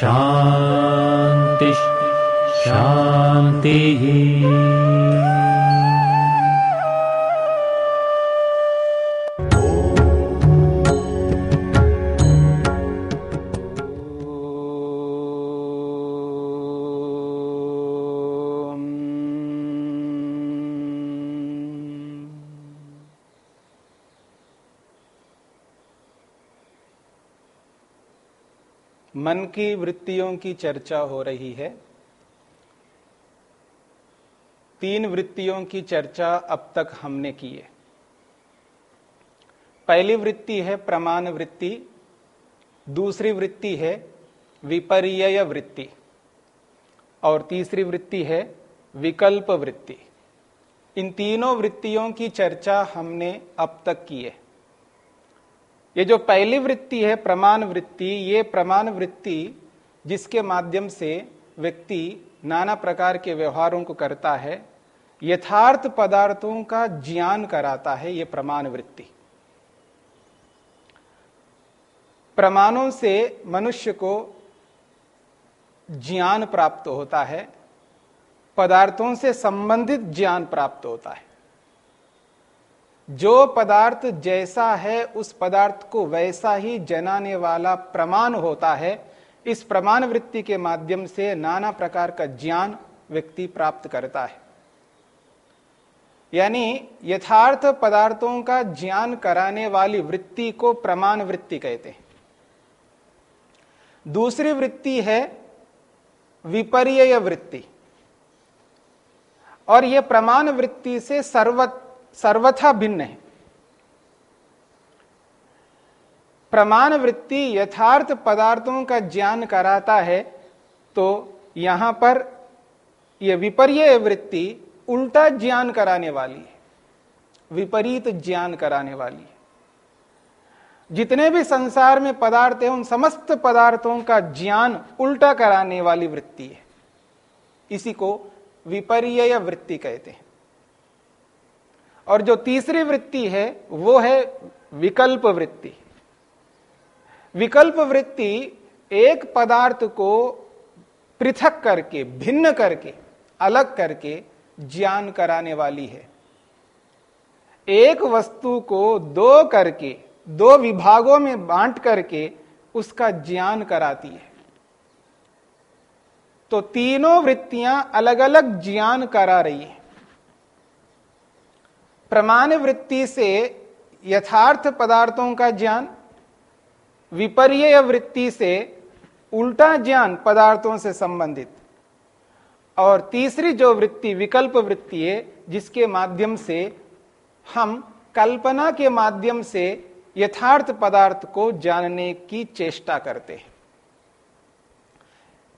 शान्तिः शान्तिः मन की वृत्तियों की चर्चा हो रही है। तीन वृत्तियों की चर्चा अब तक हमने की है। पहली वृत्ति है प्रमाण वृत्ति, दूसरी वृत्ति है विपर्य वृत्ति, और तीसरी वृत्ति है विकल्प वृत्ति। इन तीनों वृत्तियों की चर्चा हमने अब तक की है। ये जो पहली वृत्ति है, प्रमाण वृत्ति, ये प्रमाण वृत्ति जिसके माध्यम से व्यक्ति नाना प्रकार के व्यवहारों को करता है, यथार्थ पदार्थों का ज्ञान कराता है ये प्रमाण वृत्ति। प्रमाणों से मनुष्य को ज्ञान प्राप्त होता है, पदार्थों से संबंधित ज्ञान प्राप्त होता है। जो पदार्थ जैसा है, उस पदार्थ को वैसा ही जनाने वाला प्रमाण होता है। इस प्रमाण वृत्ति के माध्यम से नाना प्रकार का ज्ञान व्यक्ति प्राप्त करता है। यानी यथार्थ पदार्थों का ज्ञान कराने वाली वृत्ति को प्रमाण वृत्ति कहते हैं। दूसरी वृत्ति है विपर्य वृत्ति। और यह प्रमाण वृत्ति से सर्व सर्वथा भिन्न है। प्रमाण वृत्ति यथार्थ पदार्थों का ज्ञान कराता है तो यहाँ पर यह विपर्य वृत्ति उल्टा ज्ञान कराने वाली है, विपरीत ज्ञान कराने वाली है। जितने भी संसार में पदार्थ है, उन समस्त पदार्थों का ज्ञान उल्टा कराने वाली वृत्ति है। इसी को विपर्य वृत्ति कहते हैं। और जो तीसरी वृत्ति है, वो है विकल्प वृत्ति। विकल्प वृत्ति एक पदार्थ को पृथक करके, भिन्न करके, अलग करके ज्ञान कराने वाली है। एक वस्तु को दो करके, दो विभागों में बांट करके उसका ज्ञान कराती है। तो तीनों वृत्तियाँ अलग अलग ज्ञान करा रही है। प्रमाण वृत्ति से यथार्थ पदार्थों का ज्ञान विपर्य वृत्ति से उल्टा ज्ञान पदार्थों से संबंधित। और तीसरी जो वृत्ति, विकल्प वृत्ति है, जिसके माध्यम से हम कल्पना के माध्यम से यथार्थ पदार्थ को जानने की चेष्टा करते हैं।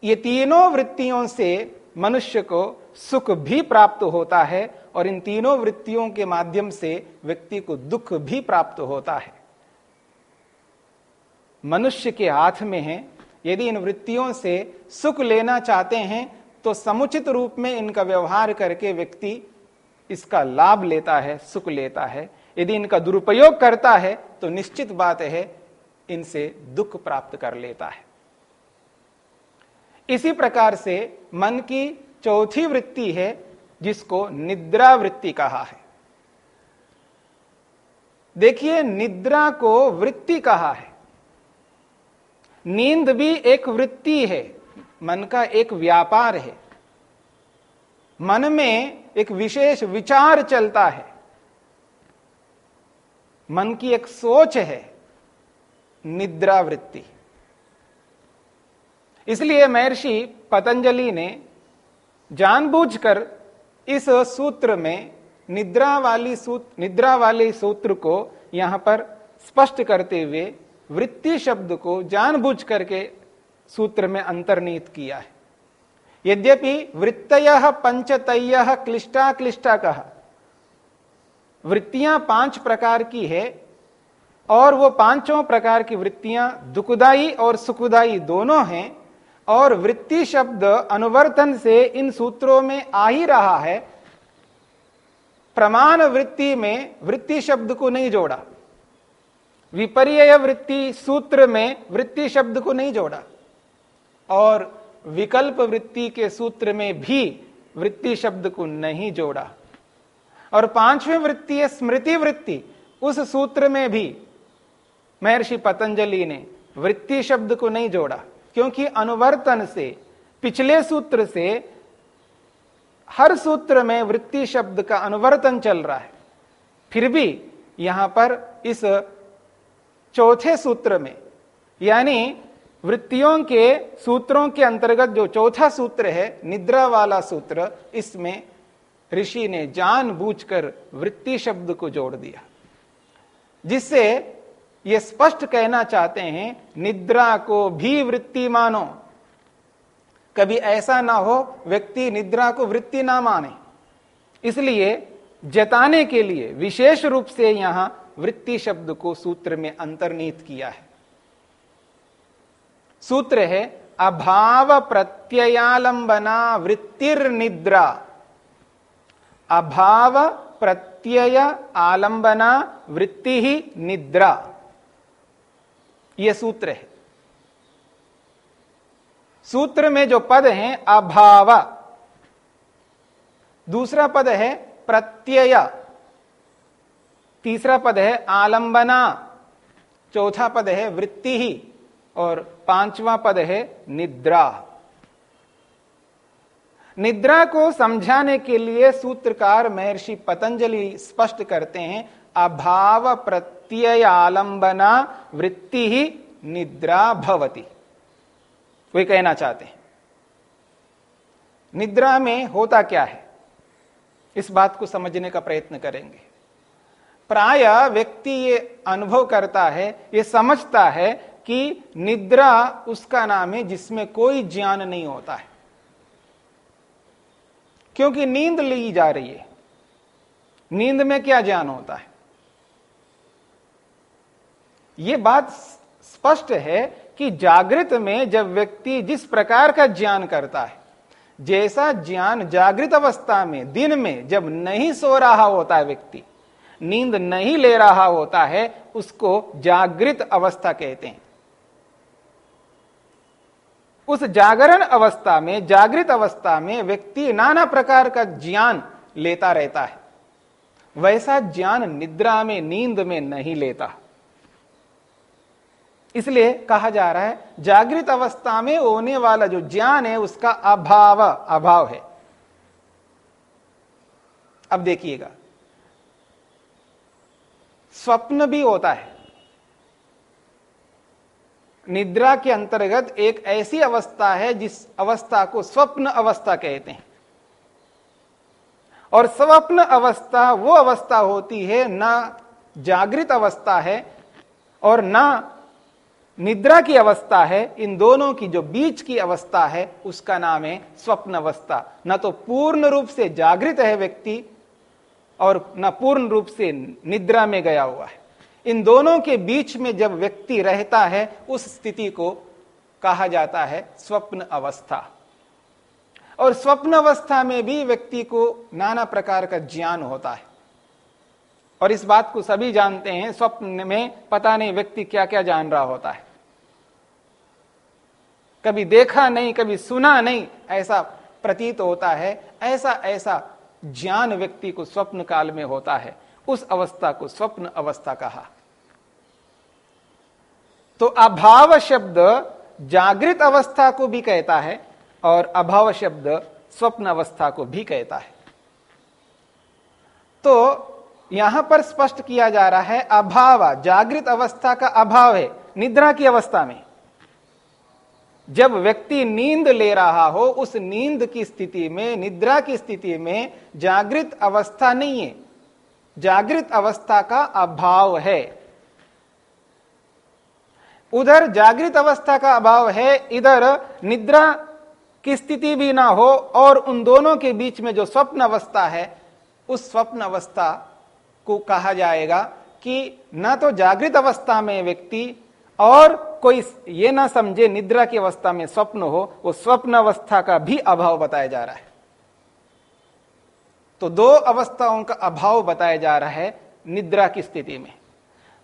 ये तीनों वृत्तियों से मनुष्य को सुख भी प्राप्त होता है और इन तीनों वृत्तियों के माध्यम से व्यक्ति को दुख भी प्राप्त होता है। मनुष्य के हाथ में है, यदि इन वृत्तियों से सुख लेना चाहते हैं तो समुचित रूप में इनका व्यवहार करके व्यक्ति इसका लाभ लेता है, सुख लेता है। यदि इनका दुरुपयोग करता है तो निश्चित बात है, इनसे दुख प्राप्त कर लेता है। इसी प्रकार से मन की चौथी वृत्ति है, जिसको निद्रा वृत्ति कहा है। देखिए, निद्रा को वृत्ति कहा है। नींद भी एक वृत्ति है, मन का एक व्यापार है। मन में एक विशेष विचार चलता है। मन की एक सोच है निद्रा वृत्ति इसलिए महर्षि पतंजलि ने जानबूझकर इस सूत्र में निद्रा वाली सूत्र निद्रा वाले सूत्र को यहाँ पर स्पष्ट करते हुए वृत्ति शब्द को जानबूझ करके सूत्र में अंतर्निहित किया है। यद्यपि वृत्तय पंचतय क्लिष्टा क्लिष्टा कहा वृत्तियाँ पाँच प्रकार की है और वो पाँचों प्रकार की वृत्तियाँ दुखदाई और सुखदाई दोनों हैं और वृत्ति शब्द अनुवर्तन से इन सूत्रों में आ ही रहा है। प्रमाण वृत्ति में वृत्ति शब्द को नहीं जोड़ा। विपर्य वृत्ति सूत्र में वृत्ति शब्द को नहीं जोड़ा। और विकल्प वृत्ति के सूत्र में भी वृत्ति शब्द को नहीं जोड़ा। और पांचवी वृत्ति है स्मृति वृत्ति, उस सूत्र में भी महर्षि पतंजलि ने वृत्ति शब्द को नहीं जोड़ा। क्योंकि अनुवर्तन से, पिछले सूत्र से, हर सूत्र में वृत्ति शब्द का अनुवर्तन चल रहा है। फिर भी यहाँ पर इस चौथे सूत्र में, यानी वृत्तियों के सूत्रों के अंतर्गत जो चौथा सूत्र है, निद्रा वाला सूत्र, इसमें ऋषि ने जानबूझकर वृत्ति शब्द को जोड़ दिया। जिससे ये स्पष्ट कहना चाहते हैं, निद्रा को भी वृत्ति मानो। कभी ऐसा ना हो, व्यक्ति निद्रा को वृत्ति ना माने। इसलिए, जताने के लिए विशेष रूप से यहाँ वृत्ति शब्द को सूत्र में अंतर्नीत किया है। सूत्र है, अभाव प्रत्ययालंबना वृत्तिर निद्रा। अभाव प्रत्यय आलंबना वृत्ति ही निद्रा। यह सूत्र है। सूत्र में जो पद है, अभाव। दूसरा पद है प्रत्यय। तीसरा पद है आलंबना। चौथा पद है वृत्ति ही। और पांचवा पद है निद्रा। निद्रा को समझाने के लिए सूत्रकार महर्षि पतंजलि स्पष्ट करते हैं अभाव प्रत्यय आलंबना वृत्ति ही निद्रा भवती। वे कहना चाहते हैं। निद्रा में होता क्या है? इस बात को समझने का प्रयत्न करेंगे। प्राय व्यक्ति ये अनुभव करता है, ये समझता है कि निद्रा उसका नाम है जिसमें कोई ज्ञान नहीं होता है। क्योंकि नींद ली जा रही है। नींद में क्या ज्ञान होता है? यह बात स्पष्ट है कि जागृत में जब व्यक्ति जिस प्रकार का ज्ञान करता है, जैसा ज्ञान जागृत अवस्था में, दिन में जब नहीं सो रहा होता है व्यक्ति, नींद नहीं ले रहा होता है, उसको जागृत अवस्था कहते हैं। उस जागरण अवस्था में, जागृत अवस्था में व्यक्ति नाना प्रकार का ज्ञान लेता रहता है। वैसा ज्ञान निद्रा में, नींद में नहीं लेता। इसलिए कहा जा रहा है, जागृत अवस्था में होने वाला जो ज्ञान है, उसका अभाव अभाव है। अब देखिएगा, स्वप्न भी होता है। निद्रा के अंतर्गत एक ऐसी अवस्था है, जिस अवस्था को स्वप्न अवस्था कहते हैं। और स्वप्न अवस्था, वो अवस्था होती है, ना जागृत अवस्था है, और ना निद्रा की अवस्था है, इन दोनों की जो बीच की अवस्था है, उसका नाम है स्वप्न अवस्था न तो पूर्ण रूप से जागृत है व्यक्ति और न पूर्ण रूप से निद्रा में गया हुआ है। इन दोनों के बीच में जब व्यक्ति रहता है, उस स्थिति को कहा जाता है स्वप्न अवस्था और स्वप्न अवस्था में भी व्यक्ति को नाना प्रकार का ज्ञान होता है। और इस बात को सभी जानते हैं, स्वप्न में पता नहीं व्यक्ति क्या क्या जान रहा होता है। कभी देखा नहीं, कभी सुना नहीं, ऐसा प्रतीत होता है, ऐसा ऐसा ज्ञान व्यक्ति को स्वप्न काल में होता है। उस अवस्था को स्वप्न अवस्था कहा। तो अभाव शब्द जागृत अवस्था को भी कहता है और अभाव शब्द स्वप्न अवस्था को भी कहता है। तो यहाँ पर स्पष्ट किया जा रहा है, अभाव, जागृत अवस्था का अभाव है, निद्रा की अवस्था में। जब व्यक्ति नींद ले रहा हो, उस नींद की स्थिति में, निद्रा की स्थिति में जागृत अवस्था नहीं है। जागृत अवस्था का अभाव है। उधर जागृत अवस्था का अभाव है, इधर निद्रा की स्थिति भी ना हो और उन दोनों के बीच में जो स्वप्न अवस्था है, उस स्वप्न अवस्था को कहा जाएगा कि न तो जागृत अवस्था में व्यक्ति और कोई ये ना समझे निद्रा की अवस्था में स्वप्न हो, वो स्वप्न अवस्था का भी अभाव बताया जा रहा है। तो दो अवस्थाओं का अभाव बताया जा रहा है निद्रा की स्थिति में।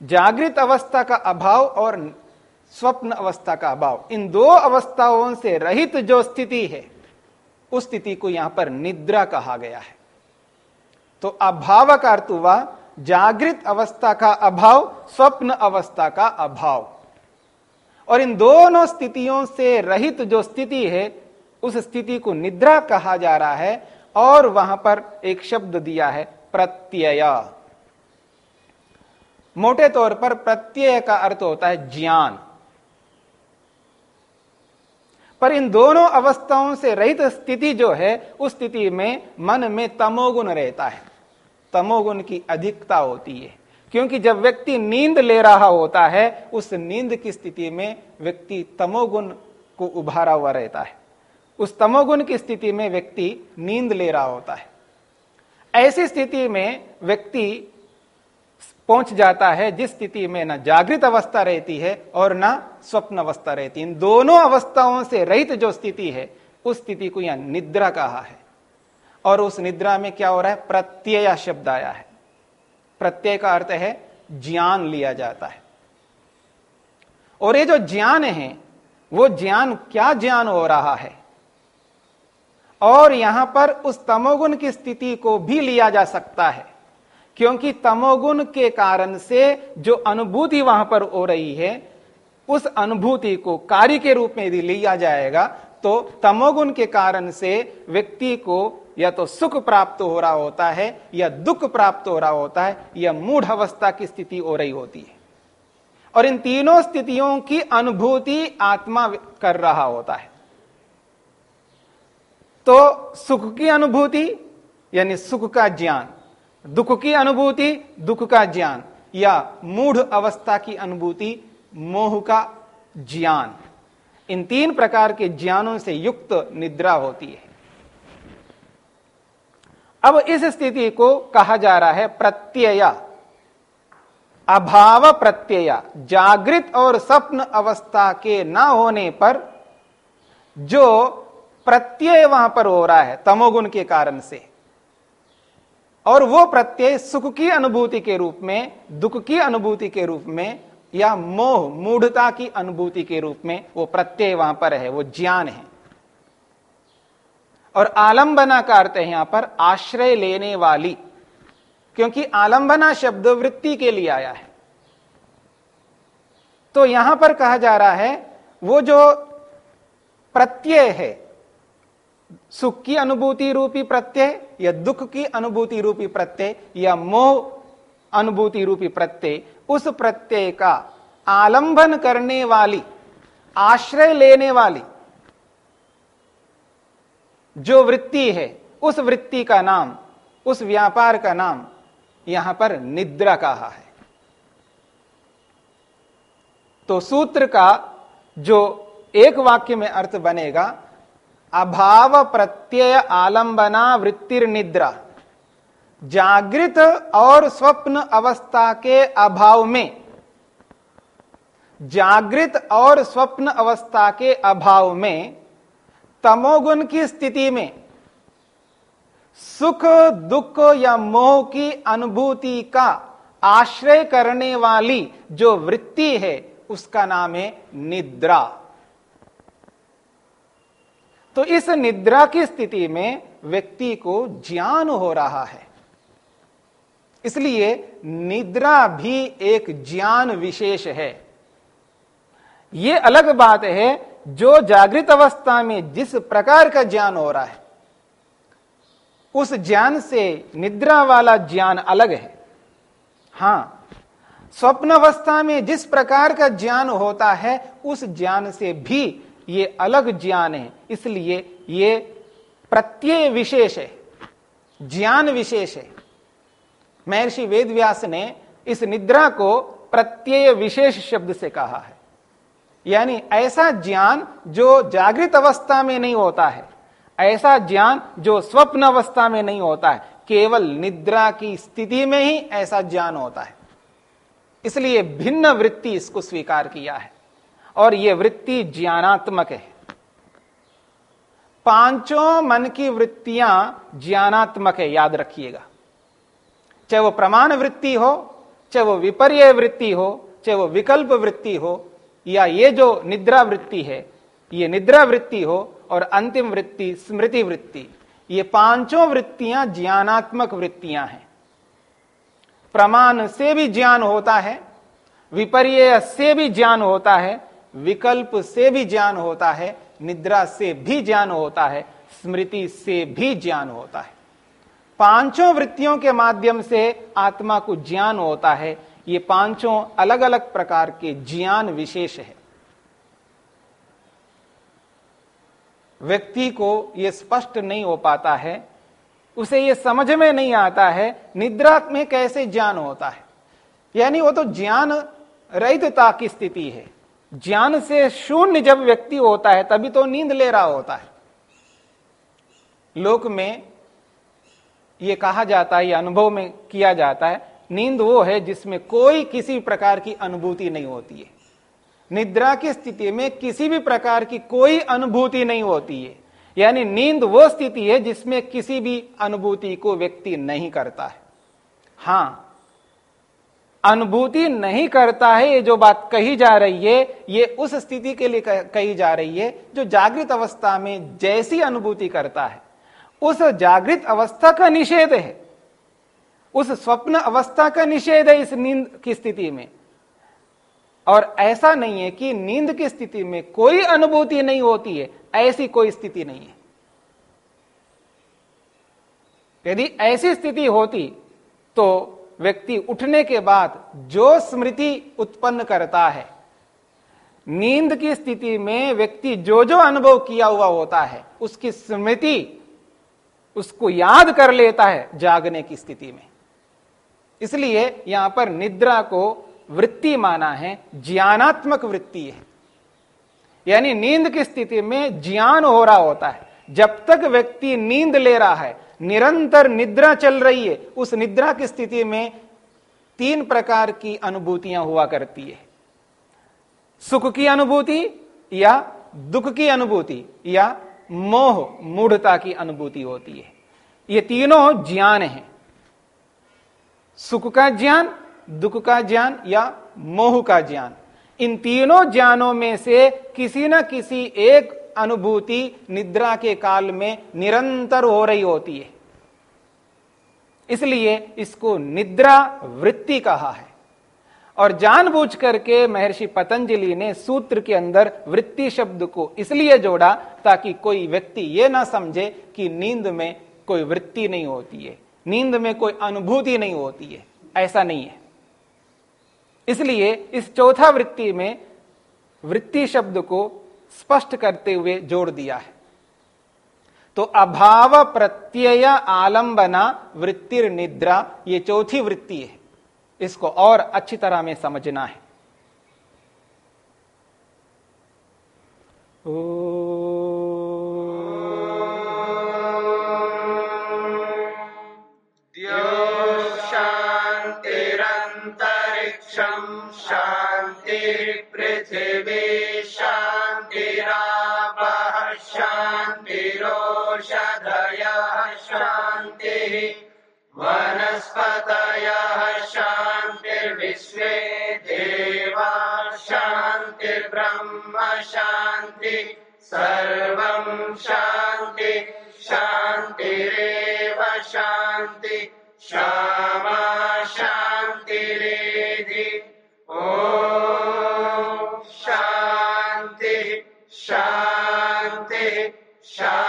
जागृत अवस्था का अभाव और स्वप्न अवस्था का अभाव। इन दो अवस्थाओं से रहित जो स्थिति है, उस स्थिति को यहाँ पर निद्रा कहा गया है। तो अभाव का अर्थ हुआ जागृत अवस्था का अभाव, स्वप्न अवस्था का अभाव। और इन दोनों स्थितियों से रहित जो स्थिति है, उस स्थिति को निद्रा कहा जा रहा है और वहाँ पर एक शब्द दिया है, प्रत्यय। मोटे तौर पर प्रत्यय का अर्थ होता है ज्ञान। पर इन दोनों अवस्थाओं से रहित स्थिति जो है, उस स्थिति में मन में तमोगुण रहता है। तमोगुण की अधिकता होती है। क्योंकि जब व्यक्ति नींद ले रहा होता है, उस नींद की स्थिति में व्यक्ति तमोगुण को उभारा हुआ रहता है। उस तमोगुण की स्थिति में व्यक्ति नींद ले रहा होता है। ऐसी स्थिति में व्यक्ति पहुँच जाता है, जिस स्थिति में ना जागृत अवस्था रहती है और ना स्वप्न अवस्था रहती इन दोनों अवस्थाओं से रहित जो स्थिति है, उस स्थिति को यहाँ निद्रा कहा है। और उस निद्रा में क्या हो रहा है? प्रत्यय शब्द आया है। प्रत्यय का अर्थ है ज्ञान लिया जाता है। और ये जो ज्ञान है, वो ज्ञान क्या ज्ञान हो रहा है? और यहाँ पर उस तमोगुण की स्थिति को भी लिया जा सकता है, क्योंकि तमोगुण के कारण से जो अनुभूति वहाँ पर हो रही है, उस अनुभूति को कार्य के रूप में यदि लिया जाएगा तो तमोगुण के कारण से व्यक्ति को या तो सुख प्राप्त हो रहा होता है, या दुख प्राप्त हो रहा होता है, या मूढ़ अवस्था की स्थिति हो रही होती है। और इन तीनों स्थितियों की अनुभूति आत्मा कर रहा होता है। तो सुख की अनुभूति, यानी सुख का ज्ञान, दुख की अनुभूति, दुख का ज्ञान, या मूढ़ अवस्था की अनुभूति, मोह का ज्ञान। इन तीन प्रकार के ज्ञानों से युक्त निद्रा होती है। अब इस स्थिति को कहा जा रहा है प्रत्यय। अभाव प्रत्यय, जागृत और स्वप्न अवस्था के ना होने पर जो प्रत्यय वहाँ पर हो रहा है, तमोगुण के कारण से, और वो प्रत्यय सुख की अनुभूति के रूप में, दुख की अनुभूति के रूप में, या मोह, मूढ़ता की अनुभूति के रूप में वो प्रत्यय वहाँ पर है, वो ज्ञान है। और आलंबना का अर्थ है यहाँ पर आश्रय लेने वाली। क्योंकि आलंबना शब्द वृत्ति के लिए आया है। तो यहाँ पर कहा जा रहा है, वो जो प्रत्यय है, सुख की अनुभूति रूपी प्रत्यय या दुख की अनुभूति रूपी प्रत्यय या मोह अनुभूति रूपी प्रत्यय, उस प्रत्यय का आलंबन करने वाली, आश्रय लेने वाली जो वृत्ति है, उस वृत्ति का नाम, उस व्यापार का नाम यहाँ पर निद्रा कहा है। तो सूत्र का जो एक वाक्य में अर्थ बनेगा, अभाव प्रत्यय आलंबना वृत्तिर निद्रा, जागृत और स्वप्न अवस्था के अभाव में, जागृत और स्वप्न अवस्था के अभाव में तमोगुण की स्थिति में सुख, दुख या मोह की अनुभूति का आश्रय करने वाली जो वृत्ति है, उसका नाम है निद्रा। तो इस निद्रा की स्थिति में व्यक्ति को ज्ञान हो रहा है। इसलिए निद्रा भी एक ज्ञान विशेष है। यह अलग बात है जो जागृत अवस्था में जिस प्रकार का ज्ञान हो रहा है, उस ज्ञान से निद्रा वाला ज्ञान अलग है। हाँ, स्वप्न अवस्था में जिस प्रकार का ज्ञान होता है, उस ज्ञान से भी ये अलग ज्ञान है। इसलिए ये प्रत्यय विशेष है, ज्ञान विशेष है। महर्षि वेदव्यास ने इस निद्रा को प्रत्यय विशेष शब्द से कहा है। यानी ऐसा ज्ञान जो जागृत अवस्था में नहीं होता है, ऐसा ज्ञान जो स्वप्न अवस्था में नहीं होता है, केवल निद्रा की स्थिति में ही ऐसा ज्ञान होता है। इसलिए भिन्न वृत्ति इसको स्वीकार किया है, और यह वृत्ति ज्ञानात्मक है। पाँचों मन की वृत्तियाँ ज्ञानात्मक है, याद रखिएगा। चाहे वो प्रमाण वृत्ति हो, चाहे वो विपर्य वृत्ति हो, चाहे वो विकल्प वृत्ति हो या ये जो निद्रा वृत्ति है, ये निद्रा वृत्ति हो और अंतिम वृत्ति स्मृति वृत्ति, ये पाँचों वृत्तियाँ ज्ञानात्मक वृत्तियाँ हैं। प्रमाण से भी ज्ञान होता है विपर्य से भी ज्ञान होता है, विकल्प से भी ज्ञान होता है, निद्रा से भी ज्ञान होता है, स्मृति से भी ज्ञान होता है। पाँचों वृत्तियों के माध्यम से आत्मा को ज्ञान होता है ये पाँचों अलग अलग प्रकार के ज्ञान विशेष है। व्यक्ति को यह स्पष्ट नहीं हो पाता है, उसे यह समझ में नहीं आता है निद्रा में कैसे ज्ञान होता है। यानी वो तो ज्ञान रहितता की स्थिति है। ज्ञान से शून्य जब व्यक्ति होता है, तभी तो नींद ले रहा होता है। लोक में यह कहा जाता है अनुभव में किया जाता है नींद वो है जिसमें कोई किसी प्रकार की अनुभूति नहीं होती है। निद्रा की स्थिति में किसी भी प्रकार की कोई अनुभूति नहीं होती है। यानी नींद वो स्थिति है जिसमें किसी भी अनुभूति को व्यक्ति नहीं करता है। हाँ, अनुभूति नहीं करता है ये जो बात कही जा रही है, ये उस स्थिति के लिए कही जा रही है जो जागृत अवस्था में जैसी अनुभूति करता है। उस जागृत अवस्था का निषेध है। उस स्वप्न अवस्था का निषेध है इस नींद की स्थिति में। और ऐसा नहीं है कि नींद की स्थिति में कोई अनुभूति नहीं होती है, ऐसी कोई स्थिति नहीं है। यदि ऐसी स्थिति होती तो व्यक्ति उठने के बाद जो स्मृति उत्पन्न करता है, नींद की स्थिति में व्यक्ति जो जो अनुभव किया हुआ होता है, उसकी स्मृति उसको याद कर लेता है जागने की स्थिति में। इसलिए यहाँ पर निद्रा को वृत्ति माना है, ज्ञानात्मक वृत्ति है। यानी नींद की स्थिति में ज्ञान हो रहा होता है। जब तक व्यक्ति नींद ले रहा है, निरंतर निद्रा चल रही है, उस निद्रा की स्थिति में तीन प्रकार की अनुभूतियाँ हुआ करती है। सुख की अनुभूति या दुख की अनुभूति या मोह, मूढ़ता की अनुभूति होती है। ये तीनों ज्ञान है। सुख का ज्ञान, दुख का ज्ञान या मोह का ज्ञान। इन तीनों ज्ञानों में से किसी न किसी एक अनुभूति निद्रा के काल में निरंतर हो रही होती है। इसलिए इसको निद्रा वृत्ति कहा है। और जानबूझ करके महर्षि पतंजलि ने सूत्र के अंदर वृत्ति शब्द को इसलिए जोड़ा ताकि कोई व्यक्ति यह ना समझे कि नींद में कोई वृत्ति नहीं होती है। नींद में कोई अनुभूति नहीं होती है, ऐसा नहीं है। इसलिए इस चौथा वृत्ति में वृत्ति शब्द को स्पष्ट करते हुए जोड़ दिया है। तो अभाव प्रत्यय आलंबना वृत्तिर निद्रा, ये चौथी वृत्ति है। इसको और अच्छी तरह में समझना है। ओ वनस्पतयः शान्तिर्विश्वे देवा शान्तिर्ब्रह्म शान्ति। सर्वम् शान्ति शान्तिरेव शान्ति। श्यामा Ciao.